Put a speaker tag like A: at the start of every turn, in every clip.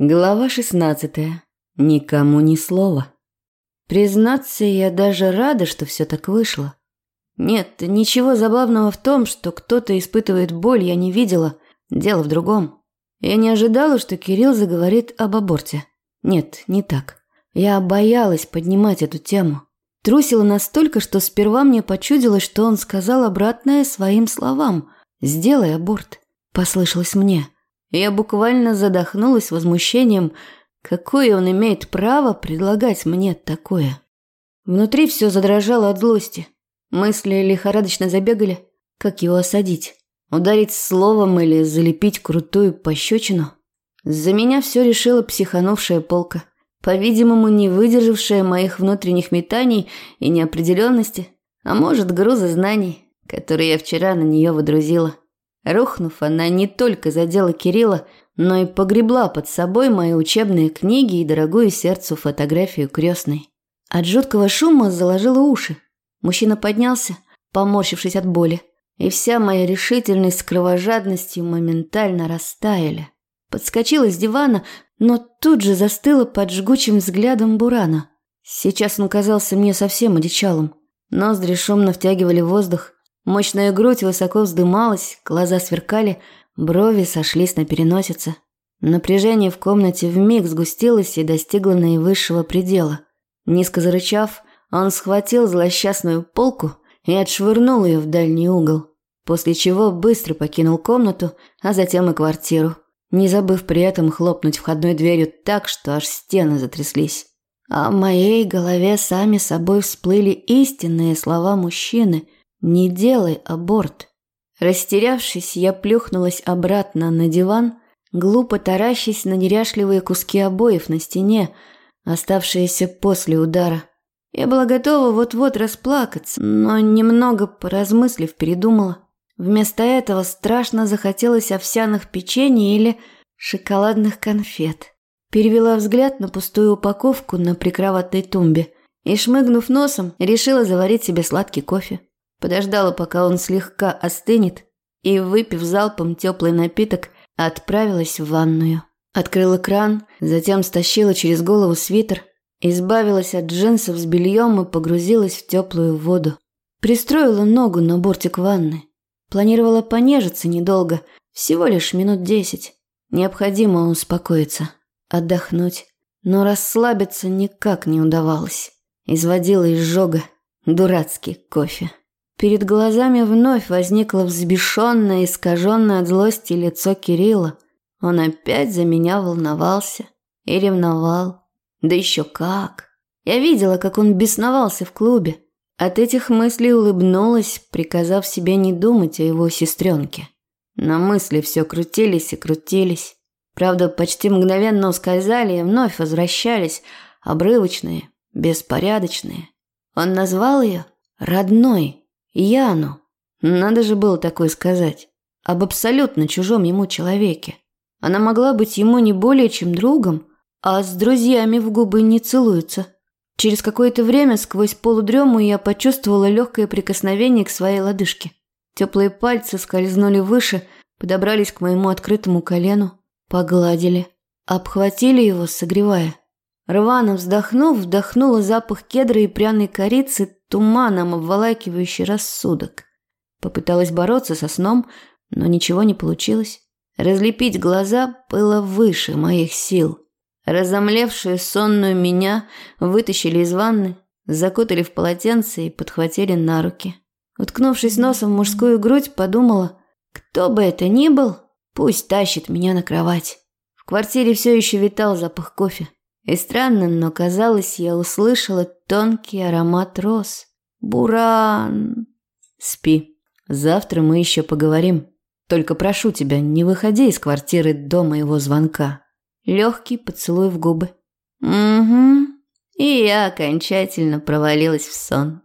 A: Глава 16. Никому ни слова. Признаться, я даже рада, что все так вышло. Нет, ничего забавного в том, что кто-то испытывает боль, я не видела. Дело в другом. Я не ожидала, что Кирилл заговорит об аборте. Нет, не так. Я боялась поднимать эту тему. Трусила настолько, что сперва мне почудилось, что он сказал обратное своим словам. «Сделай аборт», – послышалось мне. Я буквально задохнулась возмущением, какое он имеет право предлагать мне такое. Внутри все задрожало от злости. Мысли лихорадочно забегали. Как его осадить? Ударить словом или залепить крутую пощечину? За меня все решила психанувшая полка, по-видимому, не выдержавшая моих внутренних метаний и неопределенности, а может, груза знаний, которые я вчера на нее водрузила. Рухнув, она не только задела Кирилла, но и погребла под собой мои учебные книги и дорогую сердцу фотографию крестной. От жуткого шума заложила уши. Мужчина поднялся, поморщившись от боли, и вся моя решительность с кровожадностью моментально растаяли. Подскочила с дивана, но тут же застыла под жгучим взглядом Бурана. Сейчас он казался мне совсем одичалым. Ноздри шумно втягивали воздух, Мощная грудь высоко вздымалась, глаза сверкали, брови сошлись на переносице. Напряжение в комнате вмиг сгустилось и достигло наивысшего предела. Низко зарычав, он схватил злосчастную полку и отшвырнул ее в дальний угол, после чего быстро покинул комнату, а затем и квартиру, не забыв при этом хлопнуть входной дверью так, что аж стены затряслись. А в моей голове сами собой всплыли истинные слова мужчины – не делай аборт. Растерявшись, я плюхнулась обратно на диван, глупо таращась на неряшливые куски обоев на стене, оставшиеся после удара. Я была готова вот-вот расплакаться, но немного поразмыслив, передумала. Вместо этого страшно захотелось овсяных печений или шоколадных конфет. Перевела взгляд на пустую упаковку на прикроватной тумбе и, шмыгнув носом, решила заварить себе сладкий кофе. Подождала, пока он слегка остынет, и, выпив залпом теплый напиток, отправилась в ванную. Открыла кран, затем стащила через голову свитер, избавилась от джинсов с бельем и погрузилась в теплую воду. Пристроила ногу на бортик ванны. Планировала понежиться недолго, всего лишь минут десять. Необходимо успокоиться, отдохнуть. Но расслабиться никак не удавалось. Изводила изжога, дурацкий кофе. Перед глазами вновь возникло взбешенное, искаженное от злости лицо Кирилла. Он опять за меня волновался и ревновал. Да еще как! Я видела, как он бесновался в клубе. От этих мыслей улыбнулась, приказав себе не думать о его сестренке. Но мысли все крутились и крутились. Правда, почти мгновенно ускользали и вновь возвращались, обрывочные, беспорядочные. Он назвал ее «родной», Яну. Надо же было такое сказать. Об абсолютно чужом ему человеке. Она могла быть ему не более чем другом, а с друзьями в губы не целуются. Через какое-то время сквозь полудрему я почувствовала легкое прикосновение к своей лодыжке. Теплые пальцы скользнули выше, подобрались к моему открытому колену, погладили, обхватили его, согревая. Рвано вздохнув, вдохнула запах кедра и пряной корицы, туманом обволакивающий рассудок. Попыталась бороться со сном, но ничего не получилось. Разлепить глаза было выше моих сил. Разомлевшую сонную меня вытащили из ванны, закутали в полотенце и подхватили на руки. Уткнувшись носом в мужскую грудь, подумала, кто бы это ни был, пусть тащит меня на кровать. В квартире все еще витал запах кофе. И странно, но казалось, я услышала тонкий аромат роз. Буран. Спи. Завтра мы еще поговорим. Только прошу тебя, не выходи из квартиры до моего звонка. Легкий поцелуй в губы. Угу. И я окончательно провалилась в сон.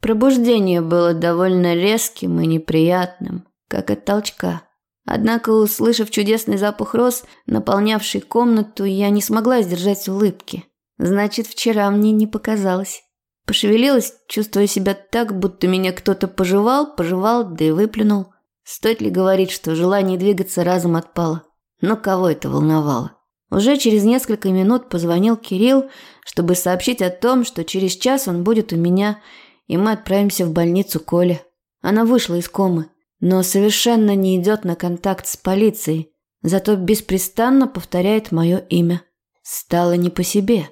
A: Пробуждение было довольно резким и неприятным, как от толчка. Однако, услышав чудесный запах роз, наполнявший комнату, я не смогла сдержать улыбки. Значит, вчера мне не показалось. Пошевелилась, чувствуя себя так, будто меня кто-то пожевал, пожевал, да и выплюнул. Стоит ли говорить, что желание двигаться разом отпало? Но кого это волновало? Уже через несколько минут позвонил Кирилл, чтобы сообщить о том, что через час он будет у меня, и мы отправимся в больницу Коля. Она вышла из комы, но совершенно не идет на контакт с полицией, зато беспрестанно повторяет мое имя. Стало не по себе.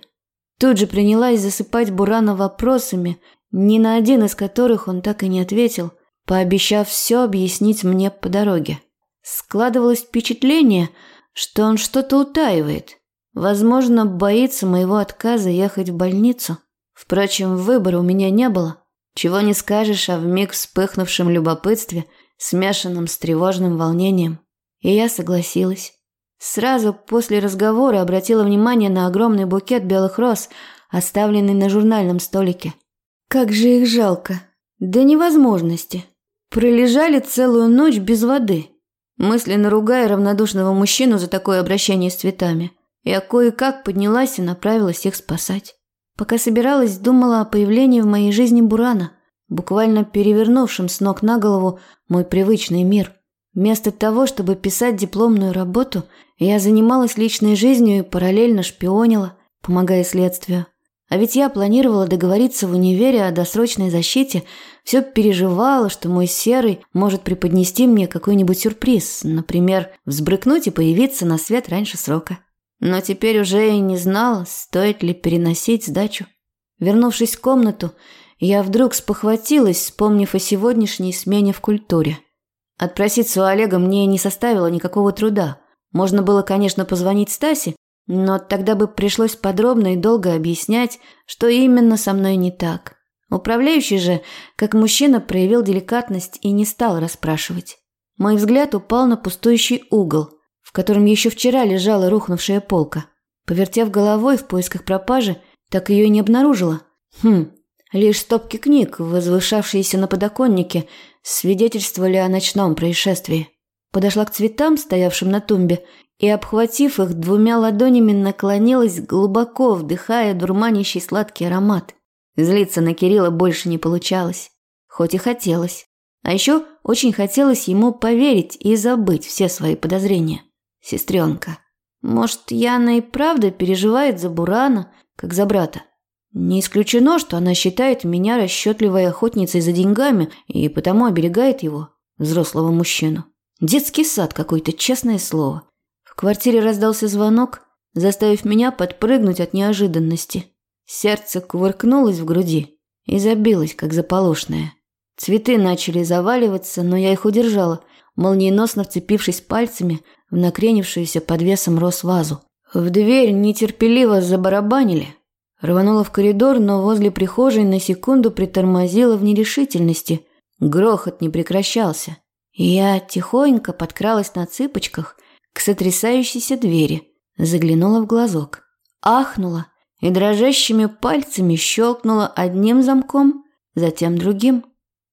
A: Тут же принялась засыпать Бурана вопросами, ни на один из которых он так и не ответил, пообещав все объяснить мне по дороге. Складывалось впечатление, что он что-то утаивает. Возможно, боится моего отказа ехать в больницу. Впрочем, выбора у меня не было. Чего не скажешь о вмиг вспыхнувшем любопытстве, смешанном с тревожным волнением. И я согласилась. Сразу после разговора обратила внимание на огромный букет белых роз, оставленный на журнальном столике. Как же их жалко. До невозможности. Пролежали целую ночь без воды. Мысленно ругая равнодушного мужчину за такое обращение с цветами, я кое-как поднялась и направилась их спасать. Пока собиралась, думала о появлении в моей жизни Бурана, буквально перевернувшем с ног на голову мой привычный мир. Вместо того, чтобы писать дипломную работу, я занималась личной жизнью и параллельно шпионила, помогая следствию. А ведь я планировала договориться в универе о досрочной защите, все переживала, что мой серый может преподнести мне какой-нибудь сюрприз, например, взбрыкнуть и появиться на свет раньше срока. Но теперь уже и не знала, стоит ли переносить сдачу. Вернувшись в комнату, я вдруг спохватилась, вспомнив о сегодняшней смене в культуре. Отпроситься у Олега мне не составило никакого труда. Можно было, конечно, позвонить Стасе, но тогда бы пришлось подробно и долго объяснять, что именно со мной не так. Управляющий же, как мужчина, проявил деликатность и не стал расспрашивать. Мой взгляд упал на пустующий угол, в котором еще вчера лежала рухнувшая полка. Повертев головой в поисках пропажи, так ее и не обнаружила. Хм, лишь стопки книг, возвышавшиеся на подоконнике, свидетельствовали о ночном происшествии. Подошла к цветам, стоявшим на тумбе, и, обхватив их двумя ладонями, наклонилась, глубоко вдыхая дурманящий сладкий аромат. Злиться на Кирилла больше не получалось, хоть и хотелось. А еще очень хотелось ему поверить и забыть все свои подозрения. Сестренка. Может, Яна и правда переживает за Бурана, как за брата? Не исключено, что она считает меня расчетливой охотницей за деньгами и потому оберегает его, взрослого мужчину. Детский сад какой-то, честное слово. В квартире раздался звонок, заставив меня подпрыгнуть от неожиданности. Сердце кувыркнулось в груди и забилось, как заполошное. Цветы начали заваливаться, но я их удержала, молниеносно вцепившись пальцами в накренившуюся под весом роз вазу. В дверь нетерпеливо забарабанили. Рванула в коридор, но возле прихожей на секунду притормозила в нерешительности. Грохот не прекращался. И я тихонько подкралась на цыпочках к сотрясающейся двери, заглянула в глазок, ахнула и дрожащими пальцами щелкнула одним замком, затем другим.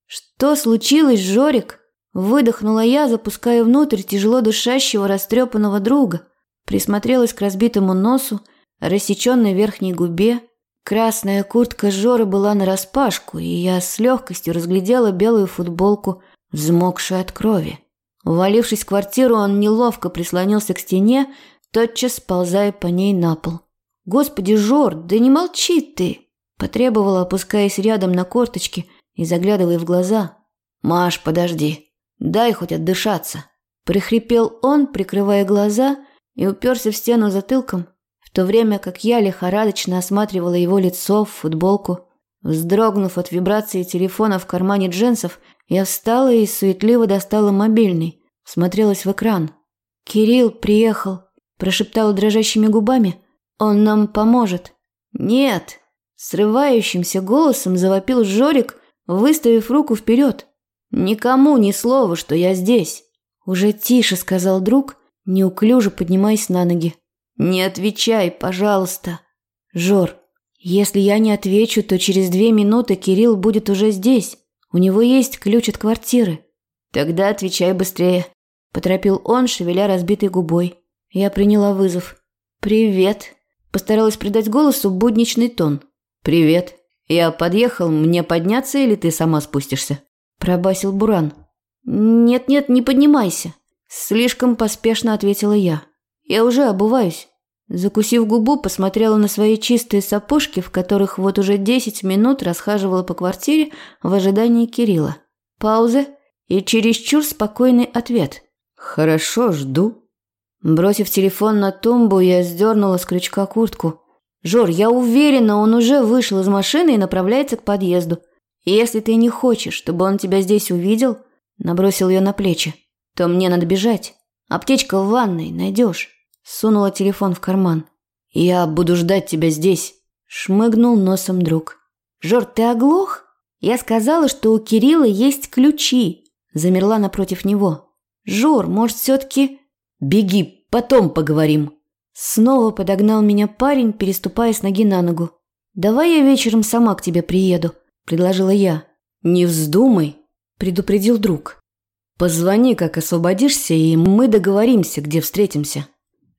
A: «Что случилось, Жорик?» Выдохнула я, запуская внутрь тяжело дышащего растрепанного друга. Присмотрелась к разбитому носу, рассеченной верхней губе. Красная куртка Жоры была нараспашку, и я с легкостью разглядела белую футболку, взмокшую от крови. Увалившись в квартиру, он неловко прислонился к стене, тотчас сползая по ней на пол. «Господи, Жор, да не молчи ты!» Потребовала, опускаясь рядом на корточки и заглядывая в глаза. «Маш, подожди, дай хоть отдышаться!» Прихрипел он, прикрывая глаза, и уперся в стену затылком, в то время как я лихорадочно осматривала его лицо, футболку. Вздрогнув от вибрации телефона в кармане джинсов, я встала и суетливо достала мобильный, смотрелась в экран. «Кирилл приехал», – прошептала дрожащими губами. «Он нам поможет». «Нет», – срывающимся голосом завопил Жорик, выставив руку вперед. «Никому ни слова, что я здесь». «Уже тише», – сказал друг, неуклюже поднимаясь на ноги. «Не отвечай, пожалуйста». «Жор, если я не отвечу, то через две минуты Кирилл будет уже здесь. У него есть ключ от квартиры. Тогда отвечай быстрее, поторопил он, шевеля разбитой губой. Я приняла вызов. Привет. Постаралась придать голосу будничный тон. Привет. Я подъехал, мне подняться или ты сама спустишься? пробасил Буран. Нет-нет, не поднимайся, слишком поспешно ответила я. Я уже обуваюсь. Закусив губу, посмотрела на свои чистые сапожки, в которых вот уже 10 минут расхаживала по квартире в ожидании Кирилла. Пауза и чересчур спокойный ответ. «Хорошо, жду». Бросив телефон на тумбу, я сдернула с крючка куртку. «Жор, я уверена, он уже вышел из машины и направляется к подъезду. Если ты не хочешь, чтобы он тебя здесь увидел, набросил ее на плечи, то мне надо бежать. Аптечка в ванной, найдешь. Сунула телефон в карман. Я буду ждать тебя здесь. Шмыгнул носом друг. Жор, ты оглох? Я сказала, что у Кирилла есть ключи. Замерла напротив него. Жор, может, все-таки... Беги, потом поговорим. Снова подогнал меня парень, переступая с ноги на ногу. Давай я вечером сама к тебе приеду предложила я. «Не вздумай», – предупредил друг. «Позвони, как освободишься, и мы договоримся, где встретимся».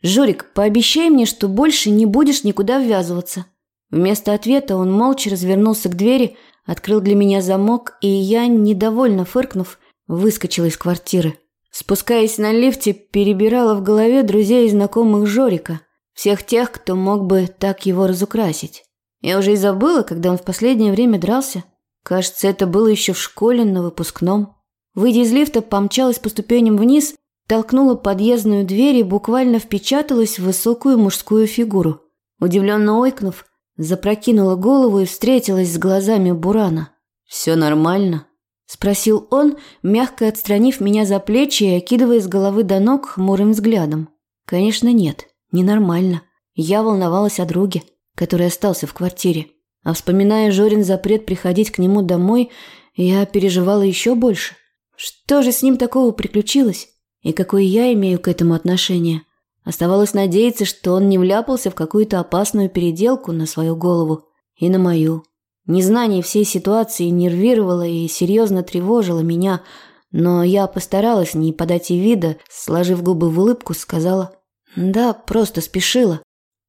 A: «Жорик, пообещай мне, что больше не будешь никуда ввязываться». Вместо ответа он молча развернулся к двери, открыл для меня замок, и я, недовольно фыркнув, выскочила из квартиры. Спускаясь на лифте, перебирала в голове друзей и знакомых Жорика, всех тех, кто мог бы так его разукрасить. Я уже и забыла, когда он в последнее время дрался. Кажется, это было еще в школе на выпускном. Выйдя из лифта, помчалась по ступеням вниз, толкнула подъездную дверь и буквально впечаталась в высокую мужскую фигуру. Удивленно ойкнув, запрокинула голову и встретилась с глазами Бурана. «Все нормально?» – спросил он, мягко отстранив меня за плечи и окидывая с головы до ног хмурым взглядом. «Конечно нет, ненормально. Я волновалась о друге» который остался в квартире. А вспоминая Жорин запрет приходить к нему домой, я переживала еще больше. Что же с ним такого приключилось? И какое я имею к этому отношение? Оставалось надеяться, что он не вляпался в какую-то опасную переделку на свою голову и на мою. Незнание всей ситуации нервировало и серьезно тревожило меня, но я постаралась не подать и вида, сложив губы в улыбку, сказала «Да, просто спешила».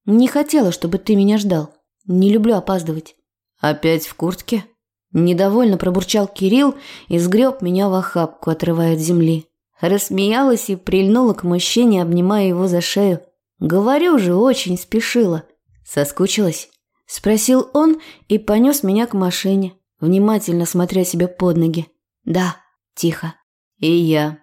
A: Не хотела, чтобы ты меня ждал. Не люблю опаздывать. Опять в куртке? Недовольно пробурчал Кирилл и сгреб меня в охапку, отрывая от земли. Рассмеялась и прильнула к мужчине, обнимая его за шею. Говорю же, очень спешила. Соскучилась? Спросил он и понес меня к машине, внимательно смотря себе под ноги. Да, тихо. И я.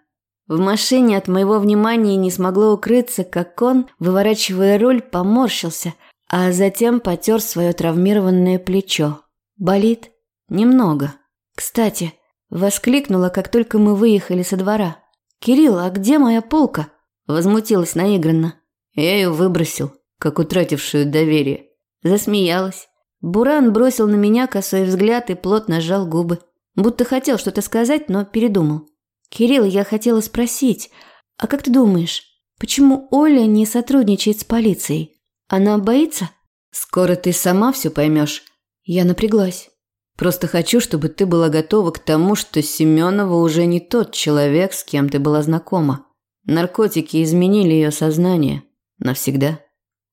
A: В машине от моего внимания не смогло укрыться, как он, выворачивая руль, поморщился, а затем потер свое травмированное плечо. «Болит?» «Немного. Кстати», – воскликнула, как только мы выехали со двора. «Кирилл, а где моя полка?» – возмутилась наигранно. Я ее выбросил, как утратившую доверие. Засмеялась. Буран бросил на меня косой взгляд и плотно сжал губы. Будто хотел что-то сказать, но передумал. «Кирилл, я хотела спросить, а как ты думаешь, почему Оля не сотрудничает с полицией? Она боится?» «Скоро ты сама все поймешь». Я напряглась. «Просто хочу, чтобы ты была готова к тому, что Семенова уже не тот человек, с кем ты была знакома. Наркотики изменили ее сознание. Навсегда».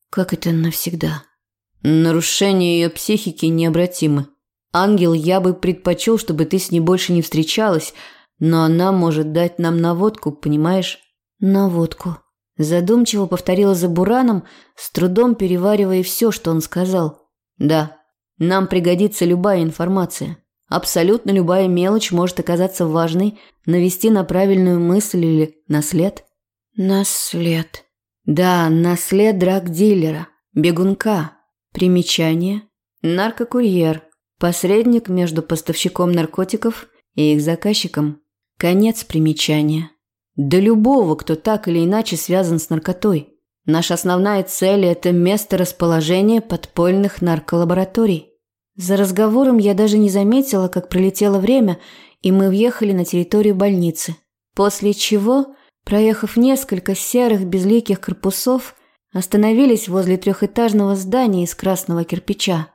A: «Как это навсегда?» «Нарушение ее психики необратимы. Ангел, я бы предпочел, чтобы ты с ней больше не встречалась, но она может дать нам наводку, понимаешь? Наводку. Задумчиво повторила за Бураном, с трудом переваривая все, что он сказал. Да, нам пригодится любая информация. Абсолютно любая мелочь может оказаться важной, навести на правильную мысль или на след. На след. Да, на след драг-дилера, бегунка. Примечание. Наркокурьер. Посредник между поставщиком наркотиков и их заказчиком. Конец примечания. Да любого, кто так или иначе связан с наркотой. Наша основная цель – это место расположения подпольных нарколабораторий. За разговором я даже не заметила, как пролетело время, и мы въехали на территорию больницы. После чего, проехав несколько серых безликих корпусов, остановились возле трехэтажного здания из красного кирпича.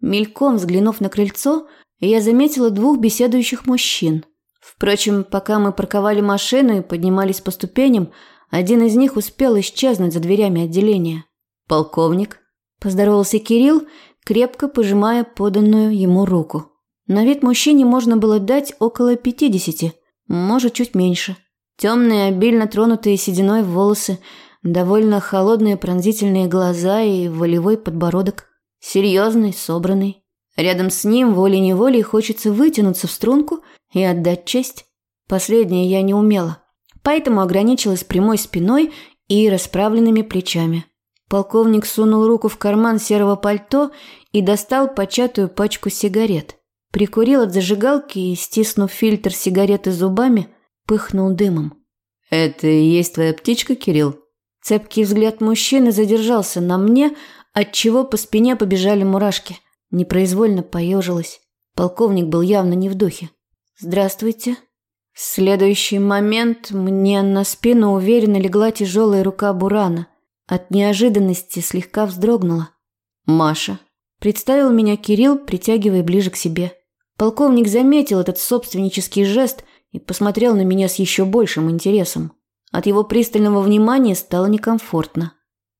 A: Мельком взглянув на крыльцо, я заметила двух беседующих мужчин – Впрочем, пока мы парковали машину и поднимались по ступеням, один из них успел исчезнуть за дверями отделения. «Полковник», – поздоровался Кирилл, крепко пожимая поданную ему руку. На вид мужчине можно было дать около пятидесяти, может, чуть меньше. Темные, обильно тронутые сединой волосы, Довольно холодные пронзительные глаза и волевой подбородок. Серьезный, собранный. Рядом с ним волей-неволей хочется вытянуться в струнку и отдать честь. Последнее я не умела, поэтому ограничилась прямой спиной и расправленными плечами. Полковник сунул руку в карман серого пальто и достал початую пачку сигарет. Прикурил от зажигалки и, стиснув фильтр сигареты зубами, пыхнул дымом.
B: «Это и есть твоя птичка, Кирилл?»
A: Цепкий взгляд мужчины задержался на мне, отчего по спине побежали мурашки. Непроизвольно поежилась. Полковник был явно не в духе. «Здравствуйте». В следующий момент мне на спину уверенно легла тяжелая рука Бурана. От неожиданности слегка вздрогнула. «Маша». Представил меня Кирилл, притягивая ближе к себе. Полковник заметил этот собственнический жест и посмотрел на меня с еще большим интересом. От его пристального внимания стало некомфортно.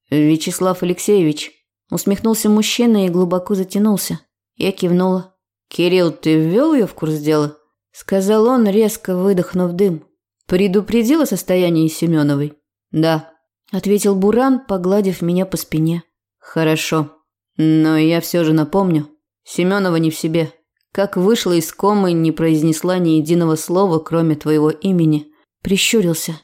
B: «Вячеслав Алексеевич», – усмехнулся мужчина и глубоко затянулся. Я кивнула. «Кирилл, ты ввел ее в курс дела?» – сказал он, резко выдохнув дым. «Предупредил о состоянии Семеновой?» «Да», – ответил Буран, погладив меня по спине. «Хорошо. Но я все же напомню. Семенова не в себе. Как вышла из комы, не произнесла ни единого слова, кроме твоего имени». Прищурился.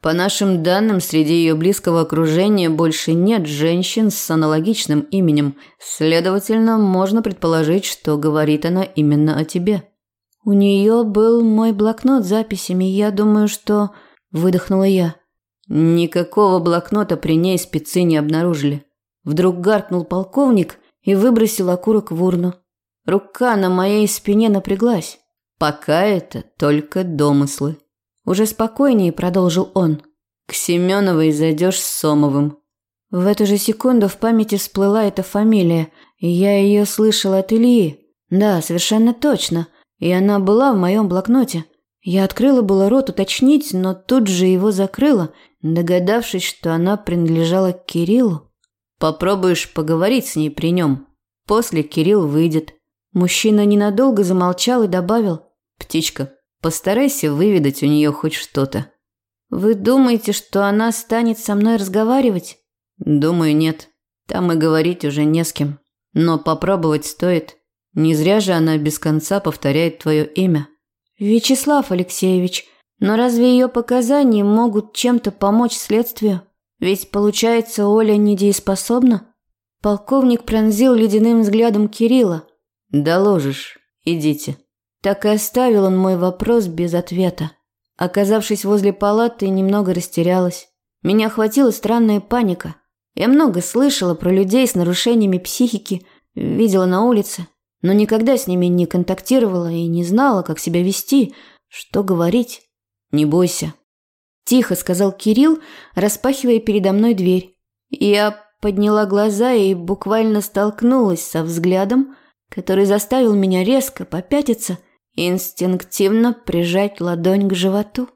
B: По нашим данным, среди ее близкого окружения больше нет женщин с аналогичным именем. Следовательно, можно предположить, что говорит она именно о тебе.
A: У нее был мой блокнот с записями, я думаю, что... Выдохнула я.
B: Никакого блокнота при ней спецы не обнаружили. Вдруг гаркнул полковник и выбросил окурок в урну. Рука на моей спине напряглась. Пока это только домыслы.
A: Уже спокойнее продолжил он.
B: К Семеновой зайдешь с Сомовым.
A: В эту же секунду в памяти всплыла эта фамилия, и я ее слышала от Ильи. Да, совершенно точно. И она была в моем блокноте. Я открыла было рот уточнить, но тут же его закрыла, догадавшись, что она принадлежала Кириллу.
B: Попробуешь поговорить с ней при нем. После Кирилл выйдет.
A: Мужчина ненадолго замолчал и добавил.
B: «Птичка, Постарайся выведать у нее хоть что-то.
A: Вы думаете, что она станет со мной разговаривать?
B: Думаю, нет. Там и говорить уже не с кем. Но попробовать стоит. Не зря же она без конца повторяет твое имя.
A: Вячеслав Алексеевич, но разве ее показания могут чем-то помочь следствию? Ведь, получается, Оля недееспособна? Полковник пронзил ледяным взглядом Кирилла.
B: «Доложишь. Идите».
A: Так и оставил он мой вопрос без ответа. Оказавшись возле палаты, немного растерялась. Меня охватила странная паника. Я много слышала про людей с нарушениями психики, видела на улице, но никогда с ними не контактировала и не знала, как себя вести, что говорить.
B: «Не бойся», –
A: тихо сказал Кирилл, распахивая передо мной дверь. Я подняла глаза и буквально столкнулась со взглядом, который заставил меня резко попятиться – инстинктивно прижать ладонь к животу.